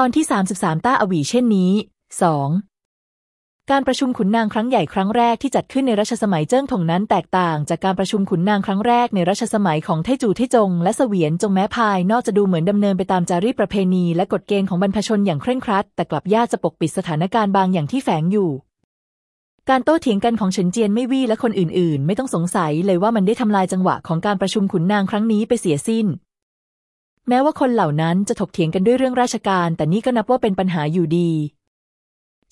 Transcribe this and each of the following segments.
ตอนที่ 33 ต้าอวีเช่นนี้ 2. การประชุมขุนนางครั้งใหญ่ครั้งแรกที่จัดขึ้นในรัชสมัยเจิ้งถงนั้นแตกต่างจากการประชุมขุนนางครั้งแรกในรัชสมัยของไทจูไทจง และเสวียนจงแม้ภายนอกจะดูเหมือนดำเนินไปตามจารีตประเพณี และกฎเกณฑ์ของบรรพชนอย่างเคร่งครัด แต่กลับยากจะปกปิดสถานการณ์บางอย่างที่แฝงอยู่การโต้เถียงกันของเฉินเจียนไม่วี่และคนอื่นๆ ไม่ต้องสงสัยเลยว่ามันได้ทำลายจังหวะของการประชุมขุนนางครั้งนี้ไปเสียสิ้น แม้ว่าคนเหล่านั้นจะถกเถียงกันด้วยเรื่องราชการ แต่นี่ก็นับว่าเป็นปัญหาอยู่ดี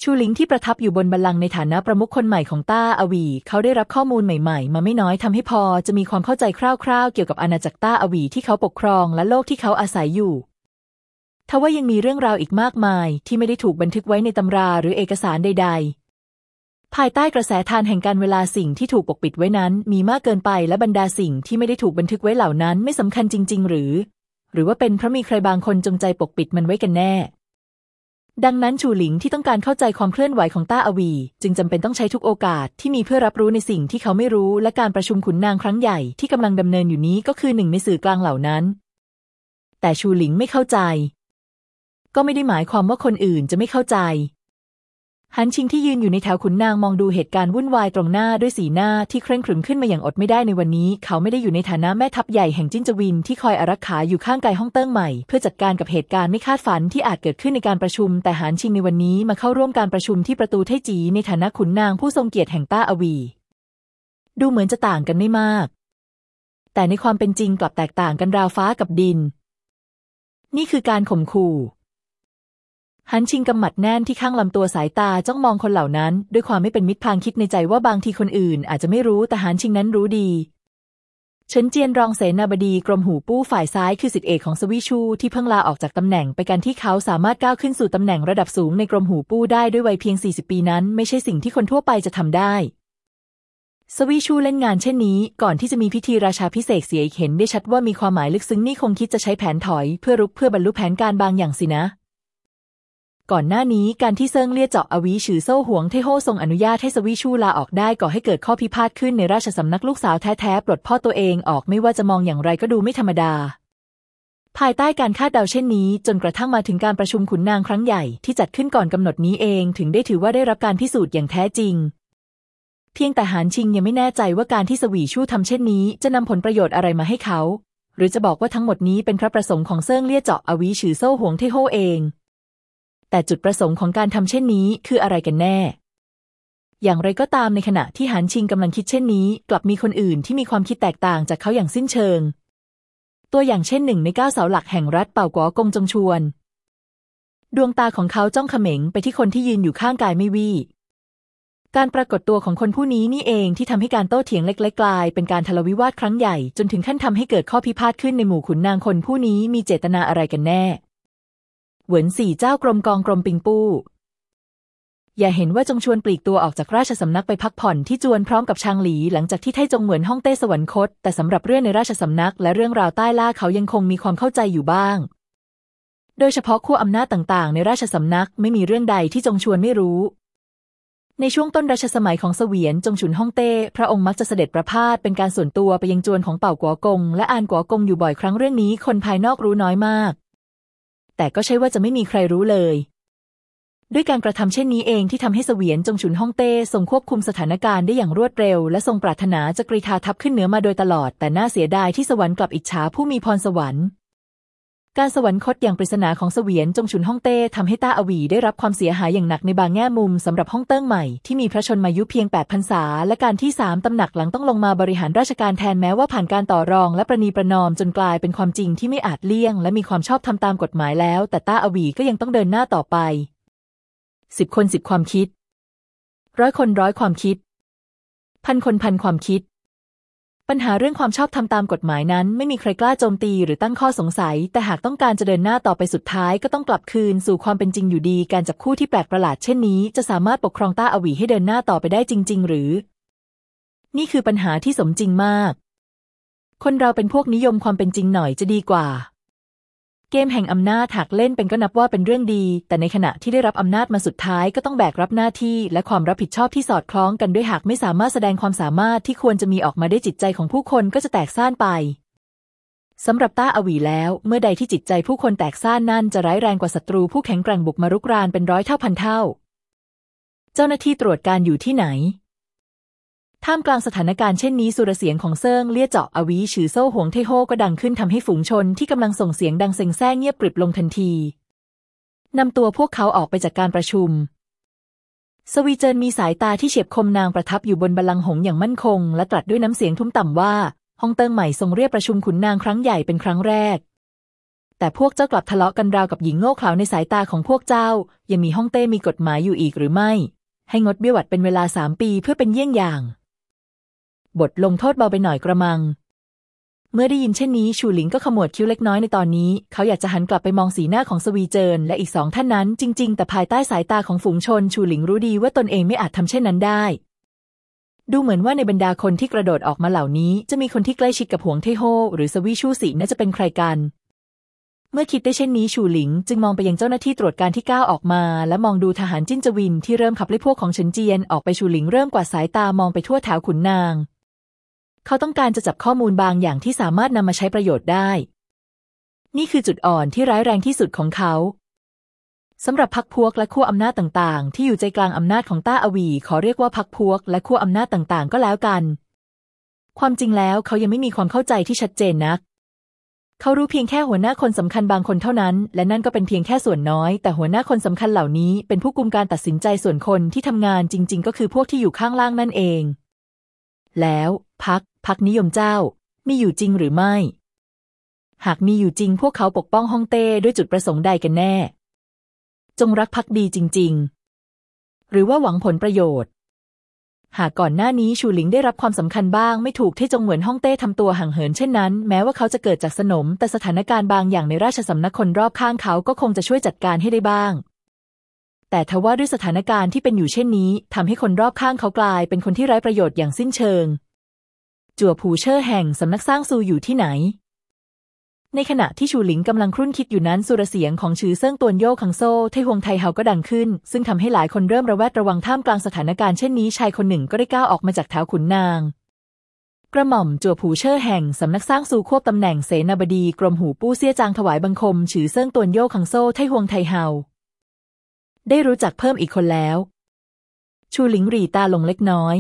ชูหลิงที่ประทับอยู่บนบัลลังก์ในฐานะประมุขคนใหม่ของต้าอวี เขาได้รับข้อมูลใหม่ๆ มาไม่น้อยทำให้พอจะมีความเข้าใจคร่าวๆ เกี่ยวกับอาณาจักรต้าอวีที่เขาปกครองและโลกที่เขาอาศัยอยู่ทว่ายังมีเรื่องราวอีกมากมาย ที่ไม่ได้ถูกบันทึกไว้ในตำราหรือเอกสารใด ๆภายใต้กระแสทานแห่งการเวลาสิ่งที่ถูกปกปิดไว้นั้น มีมากเกินไปและบรรดาสิ่งที่ไม่ได้ถูกบันทึกไว้เหล่านั้นไม่สำคัญจริง ๆ หรือ หรือว่าเป็นเพราะมีใครบางคนจงใจปกปิดมันไว้กันแน่ ดังนั้นชูหลิงที่ต้องการเข้าใจความเคลื่อนไหวของต้าอวี จึงจำเป็นต้องใช้ทุกโอกาสที่มีเพื่อรับรู้ในสิ่งที่เขาไม่รู้ และการประชุมขุนนางครั้งใหญ่ที่กำลังดำเนินอยู่นี้ก็คือหนึ่งในสื่อกลางเหล่านั้น แต่ชูหลิงไม่เข้าใจ ก็ไม่ได้หมายความว่าคนอื่นจะไม่เข้าใจ หานชิงที่ยืนอยู่ในแถวขุนนางมองดูเหตุการณ์วุ่นวายตรงหน้าด้วยสีหน้าที่เคร่งขรึมขึ้นมาอย่างอดไม่ได้ในวันนี้ เขาไม่ได้อยู่ในฐานะแม่ทัพใหญ่แห่งจิ้นจวินที่คอยอารักขาอยู่ข้างกายฮ่องเต้องค์ใหม่ เพื่อจัดการกับเหตุการณ์ไม่คาดฝันที่อาจเกิดขึ้นในการประชุม แต่หานชิงในวันนี้มาเข้าร่วมการประชุมที่ประตูไทจีในฐานะขุนนางผู้ทรงเกียรติแห่งต้าอวี ดูเหมือนจะต่างกันไม่มาก แต่ในความเป็นจริงกลับแตกต่างกันราวฟ้ากับดิน นี่คือการข่มขู่ ฮันชิงกำหมัดแน่นที่ข้างลำตัวสายตาจ้องมองคนเหล่านั้น ด้วยความไม่เป็นมิตรพางคิดในใจว่าบางทีคนอื่น อาจจะไม่รู้แต่ฮันชิงนั้นรู้ดีเฉินเจียนรองเสนาบดีกรมหูปู้ฝ่ายซ้ายคือสิทธิเอกของสวิชู ที่เพิ่งลาออกจากตำแหน่งไปการที่เขาสามารถก้าวขึ้นสู่ตำแหน่งระดับสูงในกรมหูปู้ได้ด้วยวัยเพียง 40 ปีนั้น ไม่ใช่สิ่งที่คนทั่วไปจะทำได้ สวีชูเล่นงานเช่นนี้ ก่อนที่จะมีพิธีราชาพิเศษเสียอีกเห็นได้ชัดว่ามีความหมายลึกซึ้งนี่คงคิดจะใช้แผนถอย เพื่อรุกเพื่อบรรลุแผนการบางอย่างสินะ ก่อนหน้านี้การที่เซิงเลี่ยเจาะอวีฉือโซ่หวงเทโฮทรงอนุญาตให้สวีชูลาออกได้ก่อให้เกิดข้อพิพาทขึ้นในราชสำนักลูกสาวแท้ๆปลดพ่อตัวเองออกไม่ว่าจะมองอย่างไรก็ดูไม่ธรรมดา ภายใต้การคาดเดาเช่นนี้ จนกระทั่งมาถึงการประชุมขุนนางครั้งใหญ่ที่จัดขึ้นก่อนกำหนดนี้เองถึงได้ถือว่าได้รับการพิสูจน์อย่างแท้จริง เพียงแต่หานชิงยังไม่แน่ใจว่าการที่สวีชูทำเช่นนี้ จะนำผลประโยชน์อะไรมาให้เขา หรือจะบอกว่าทั้งหมดนี้เป็นพระประสงค์ของเซิงเลี่ยเจาะอวีฉือโซ่หวงเทโฮเอง แต่จุดประสงค์ของการทำเช่นนี้คืออะไรกันแน่ อย่างไรก็ตามในขณะที่หานชิงกำลังคิดเช่นนี้ กลับมีคนอื่นที่มีความคิดแตกต่างจากเขาอย่างสิ้นเชิง ตัวอย่างเช่นหนึ่งในเก้าเสาหลักแห่งรัฐเป่ากัวกงจงชวน ดวงตาของเขาจ้องเขม็งไปที่คนที่ยืนอยู่ข้างกายไม่วี่การปรากฏตัวของคนผู้นี้นี่เองที่ทำให้การโต้เถียงเล็กๆกลาย เป็นการทะเลาวิวาทครั้งใหญ่ จนถึงขั้นทำให้เกิดข้อพิพาทขึ้นในหมู่ขุนนางคนผู้นี้มีเจตนาอะไรกันแน่ เหวินสี่เจ้ากรมกองกรมปิงปู้ อย่าเห็นว่าจงชวนปลีกตัวออกจากราชสำนักไปพักผ่อนที่จวนพร้อมกับชางหลีหลังจากที่ไทจงเหมือนห้องเต้สวรรคต แต่สำหรับเรื่องในราชสำนักและเรื่องราวใต้ล่าเขายังคงมีความเข้าใจอยู่บ้าง โดยเฉพาะขั้วอำนาจต่างๆ ในราชสำนักไม่มีเรื่องใดที่จงชวนไม่รู้ในช่วงต้นรัชสมัยของเสวียนจงฉุนฮ่องเต้ พระองค์มักจะเสด็จประพาสเป็นการส่วนตัวไปยังจวนของเป่ากัวกง และอานกัวกงอยู่บ่อยครั้งเรื่องนี้คนภายนอกรู้น้อยมาก แต่ก็ใช่ว่าจะไม่มีใครรู้เลย ด้วยการกระทำเช่นนี้เองที่ทำให้เสวียนจงฉุนฮ่องเต้ทรงควบคุมสถานการณ์ได้อย่างรวดเร็ว และทรงปรารถนาจะกรีธาทัพขึ้นเหนือมาโดยตลอด แต่น่าเสียดายที่สวรรค์กลับอิจฉาผู้มีพรสวรรค์ การสวรรคตอย่างปริศนาของเสวียนจงฉุนฮ่องเต้ทำให้ต้าอวีได้รับความเสียหายอย่างหนักในบางแง่มุมสำหรับฮ่องเติ้งใหม่ที่มีพระชนมายุเพียง 8 พรรษา และการที่สามตำหนักหลังต้องลงมาบริหารราชการแทนแม้ว่าผ่านการต่อรอง และประนีประนอมจนกลายเป็นความจริงที่ไม่อาจเลี่ยง และมีความชอบทำตามกฎหมายแล้ว แต่ต้าอวีก็ยังต้องเดินหน้าต่อไปสิบคนสิบความคิดร้อยคนร้อยความคิด พันคนพันความคิด ปัญหาเรื่องความชอบทำตามกฎหมายนั้น ไม่มีใครกล้าโจมตีหรือตั้งข้อสงสัย แต่หากต้องการจะเดินหน้าต่อไปสุดท้ายก็ต้องกลับคืนสู่ความเป็นจริงอยู่ดี การจับคู่ที่แปลกประหลาดเช่นนี้ จะสามารถปกครองต้าอวีให้เดินหน้าต่อไปได้จริง ๆ หรือ นี่คือปัญหาที่สมจริงมาก คนเราเป็นพวกนิยมความเป็นจริงหน่อยจะดีกว่า เกมแห่งอำนาจหากเล่นเป็นก็นับว่าเป็นเรื่องดี แต่ในขณะที่ได้รับอำนาจมาสุดท้ายก็ต้องแบกรับหน้าที่ และความรับผิดชอบที่สอดคล้องกันด้วยหากไม่สามารถแสดงความสามารถที่ควรจะมีออกมาได้จิตใจของผู้คนก็จะแตกซ่านไปสำหรับต้าอวีแล้ว เมื่อใดที่จิตใจผู้คนแตกซ่านนั่นจะร้ายแรงกว่าศัตรูผู้แข็งแกร่งบุกมารุกรานเป็นร้อยเท่าพันเท่า เจ้าหน้าที่ตรวจการอยู่ที่ไหน ท่ามกลางสถานการณ์เช่นนี้สุรเสียงของเซิงเลี่ยเจาะอวีฉือโซ่หวงเทโฮก็ดังขึ้นทำให้ฝูงชนที่กำลังส่งเสียงดังเซ็งแซ่เงียบกริบลงทันทีนำตัวพวกเขาออกไปจากการประชุม สวีเจินมีสายตาที่เฉียบคมนางประทับอยู่บนบัลลังก์หงอย่างมั่นคง และตรัสด้วยน้ำเสียงทุ้มต่ำว่าฮ่องเติงใหม่ทรงเรียกประชุมขุนนางครั้งใหญ่เป็นครั้งแรก แต่พวกเจ้ากลับทะเลาะกันราวกับหญิงโง่เขลาในสายตาของพวกเจ้า ยังมีฮ่องเต้มีกฎหมายอยู่อีกหรือไม่ ให้งดเบี้ยหวัดเป็นเวลาสามปีเพื่อเป็นเยี่ยงอย่าง บทลงโทษเบาไปหน่อยกระมัง เมื่อได้ยินเช่นนี้ชูหลิงก็ขมวดคิ้วเล็กน้อยในตอนนี้ เขาอยากจะหันกลับไปมองสีหน้าของสวีเจินและอีกสองท่านนั้น จริง ๆ แต่ภายใต้สายตาของฝูงชน ชูหลิงรู้ดีว่าตนเองไม่อาจทำเช่นนั้นได้ ดูเหมือนว่าในบรรดาคนที่กระโดดออกมาเหล่านี้ จะมีคนที่ใกล้ชิดกับหวงเทโฮหรือสวีชูสีน่าจะเป็นใครกันเมื่อคิดได้เช่นนี้ชูหลิง จึงมองไปยังเจ้าหน้าที่ตรวจการที่ก้าวออกมา และมองดูทหารจิ้นจวินที่เริ่มขับไล่พวกของเฉินเจียนออกไปชูหลิงเริ่มกวาดสายตามองไปทั่วแถวขุนนาง เขาต้องการจะจับข้อมูลบางอย่างที่สามารถนำมาใช้ประโยชน์ได้ นี่คือจุดอ่อนที่ร้ายแรงที่สุดของเขาสำหรับพักพวกและขั้วอำนาจต่างๆ ที่อยู่ใจกลางอำนาจของต้าอวี ขอเรียกว่าพักพวกและขั้วอำนาจต่างๆ ก็แล้วกัน ความจริงแล้วเขายังไม่มีความเข้าใจที่ชัดเจนนัก เขารู้เพียงแค่หัวหน้าคนสำคัญบางคนเท่านั้น และนั่นก็เป็นเพียงแค่ส่วนน้อย แต่หัวหน้าคนสำคัญเหล่านี้เป็นผู้กุมการตัดสินใจส่วนคนที่ทำงานจริง ๆ ก็คือพวกที่อยู่ข้างล่างนั่นเอง แล้ว พักพักนิยมเจ้า มีอยู่จริงหรือไม่ หากมีอยู่จริงพวกเขาปกป้องฮ่องเต้ด้วยจุดประสงค์ใดกันแน่ จงรักภักดีจริง ๆ หรือว่าหวังผลประโยชน์ หากก่อนหน้านี้ชูหลิงได้รับความสำคัญบ้างไม่ถูกที่จงเหมือนฮ่องเต้ทำตัวห่างเหินเช่นนั้น แม้ว่าเขาจะเกิดจากสนม แต่สถานการณ์บางอย่างในราชสำนักคนรอบข้างเขาก็คงจะช่วยจัดการให้ได้บ้างแต่ทว่าด้วยสถานการณ์ที่เป็นอยู่เช่นนี้ทำให้คนรอบข้างเขากลายเป็นคนที่ไร้ประโยชน์อย่างสิ้นเชิง จั่วผูเชอร์แห่งสำนักซ่างซูอยู่ที่ไหน ในขณะที่ชูหลิงกำลังครุ่นคิดอยู่นั้นสุรเสียงของฉือเซิ่งตวนโยคังโซ่ไทฮวงไทเฮาก็ดังขึ้น ซึ่งทำให้หลายคนเริ่มระแวดระวังท่ามกลางสถานการณ์เช่นนี้ชายคนหนึ่งก็ได้ก้าวออกมาจากแถวขุนนางกระหม่อมจั่วผูเชอร์แห่งสำนักซ่างซูควบตำแหน่งเสนาบดีกรมหูปู้เซี่ยจางถวายบังคมฉือเซิ่งตวนโยคังโซ่ไทฮวงไทเฮา ได้รู้จักเพิ่มอีกคนแล้ว ชูหลิงรีตาลงเล็กน้อย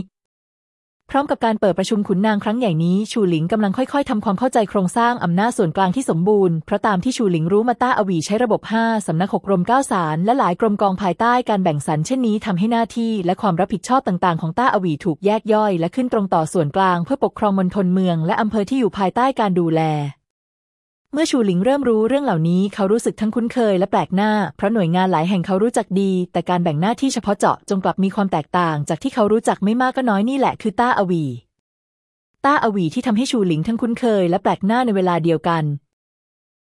พร้อมกับการเปิดประชุมขุนนางครั้งใหญ่นี้ชูหลิงกำลังค่อยๆทำความเข้าใจโครงสร้างอำนาจส่วนกลางที่สมบูรณ์เพราะตามที่ชูหลิงรู้มาต้าอวีใช้ระบบ 5 สำนักหกกรม9สารและหลายกรมกองภายใต้การแบ่งสรรเช่นนี้ทำให้หน้าที่และความรับผิดชอบต่างๆ ของต้าอวีถูกแยกย่อย และขึ้นตรงต่อส่วนกลางเพื่อปกครองมณฑลเมือง และอำเภอที่อยู่ภายใต้การดูแล เมื่อชูหลิงเริ่มรู้เรื่องเหล่านี้เขารู้สึกทั้งคุ้นเคยและแปลกหน้า เพราะหน่วยงานหลายแห่งเขารู้จักดี แต่การแบ่งหน้าที่เฉพาะเจาะจงกลับมีความแตกต่าง จากที่เขารู้จักไม่มากก็น้อยนี่แหละคือต้าอวี ต้าอวีที่ทำให้ชูหลิงทั้งคุ้นเคยและแปลกหน้าในเวลาเดียวกัน